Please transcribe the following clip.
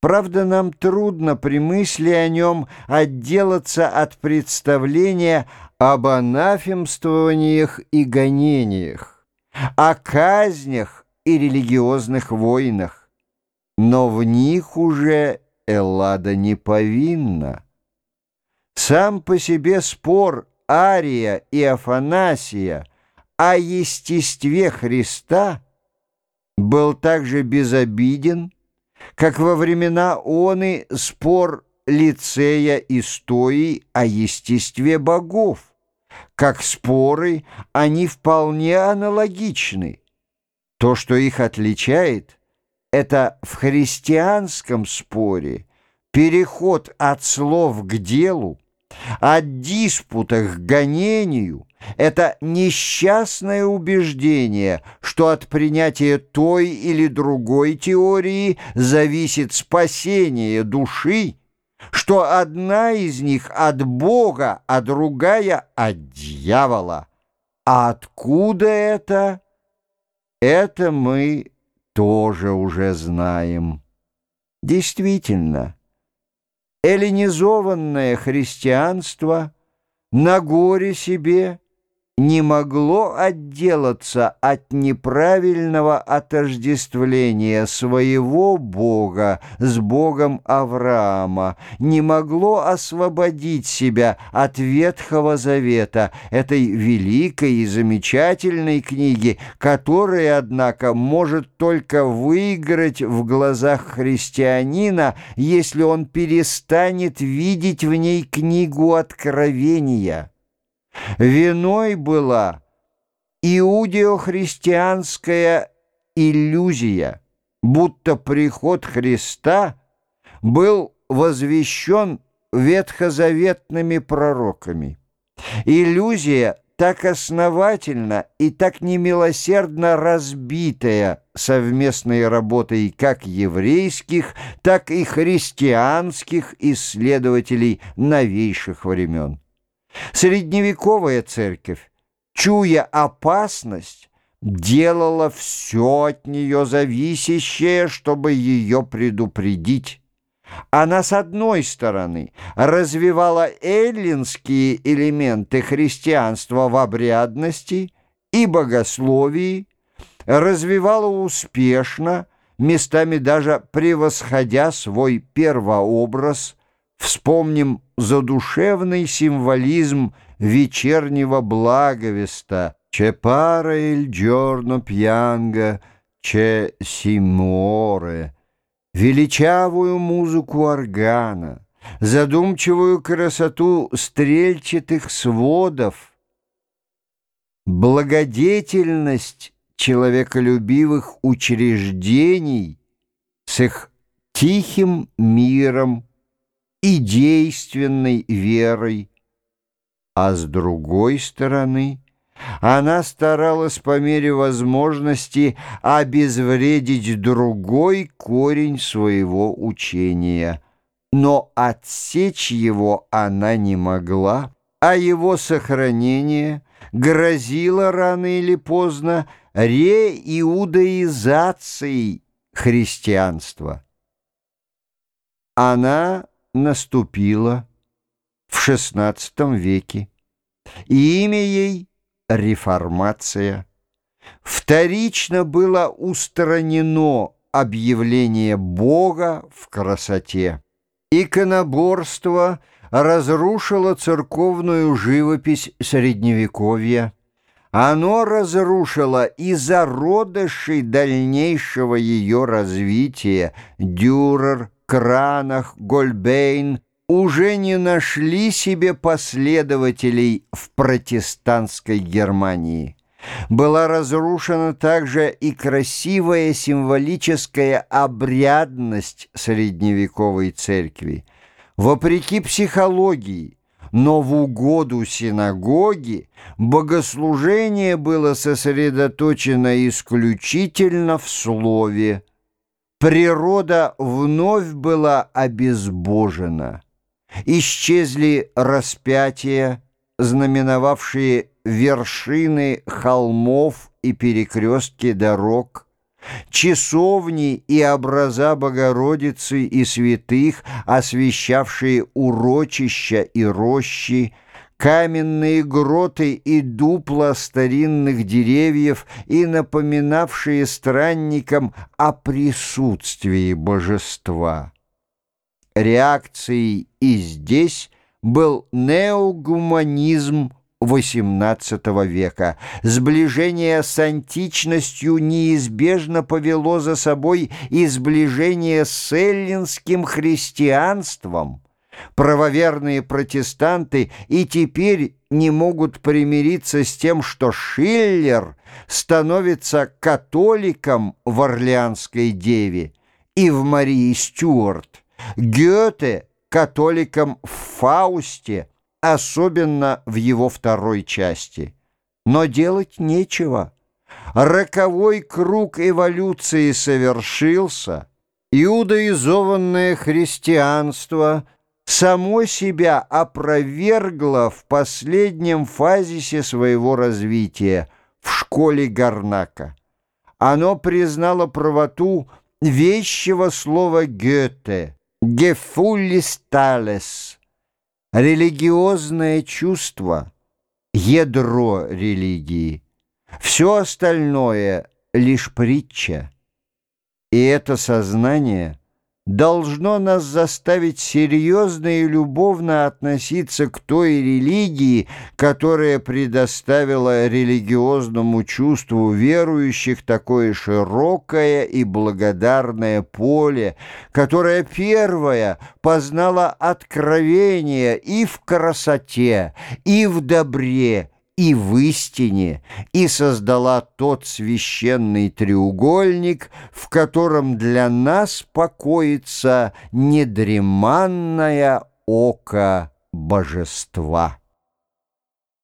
Правда, нам трудно при мысли о нем отделаться от представления об анафемствованиях и гонениях, о казнях и религиозных войнах. Но в них уже Эллада не повинна. Сам по себе спор Ария и Афанасия о естестве Христа был также безобиден, как во времена оны спор лицея и стои о естестве богов, как споры они вполне аналогичны. То, что их отличает, это в христианском споре переход от слов к делу, от диспутах к гонению — это несчастное убеждение, что от принятия той или другой теории зависит спасение души, что одна из них от Бога, а другая от дьявола. А откуда это? Это мы тоже уже знаем. Действительно, эллинизованное христианство на горе себе не могло отделаться от неправильного отождествления своего Бога с Богом Авраама, не могло освободить себя от Ветхого Завета, этой великой и замечательной книги, которая, однако, может только выиграть в глазах христианина, если он перестанет видеть в ней книгу Откровения. Виной была иудеохристианская иллюзия, будто приход Христа был возвещен ветхозаветными пророками. Иллюзия так основательно и так немилосердно разбитая совместной работой как еврейских, так и христианских исследователей новейших времен. Средневековая церковь, чуя опасность, делала все от нее зависящее, чтобы ее предупредить. Она, с одной стороны, развивала эллинские элементы христианства в обрядности и богословии, развивала успешно, местами даже превосходя свой первообраз. Вспомним задушевный символизм вечернего благовеста «Че пара il giorno pianga, че симоре» величавую музыку органа, задумчивую красоту стрельчатых сводов, благодетельность человеколюбивых учреждений с их тихим миром, и действенной верой, а с другой стороны она старалась по мере возможности обезвредить другой корень своего учения, но отсечь его она не могла, а его сохранение грозило рано или поздно реиудаизацией христианства. Она наступила в XVI веке. И имя ей — реформация. Вторично было устранено объявление Бога в красоте. Иконоборство разрушило церковную живопись Средневековья. Оно разрушило и зародыши дальнейшего ее развития Дюрер, Кранах, Гольбейн уже не нашли себе последователей в протестантской Германии. Была разрушена также и красивая символическая обрядность средневековой церкви. Вопреки психологии, но в угоду синагоги богослужение было сосредоточено исключительно в слове – Природа вновь была обезбожена. Исчезли распятия, знаменовавшие вершины холмов и перекрестки дорог. часовни и образа Богородицы и святых, освещавшие урочища и рощи, каменные гроты и дупла старинных деревьев и напоминавшие странникам о присутствии божества. Реакцией и здесь был неогуманизм XVIII века. Сближение с античностью неизбежно повело за собой и сближение с эллинским христианством. Правоверные протестанты и теперь не могут примириться с тем, что Шиллер становится католиком в Орлеанской деве и в Марии Стюарт, Гёте — католиком в Фаусте — особенно в его второй части. Но делать нечего. Роковой круг эволюции совершился, иудаизованное христианство само себя опровергло в последнем фазисе своего развития в школе Гарнака. Оно признало правоту вещего слова Гёте «Гефуллисталес» Религиозное чувство — ядро религии. Все остальное — лишь притча. И это сознание — должно нас заставить серьезно и любовно относиться к той религии, которая предоставила религиозному чувству верующих такое широкое и благодарное поле, которая первая познала откровение и в красоте, и в добре, и в истине, и создала тот священный треугольник, в котором для нас покоится недреманное око божества.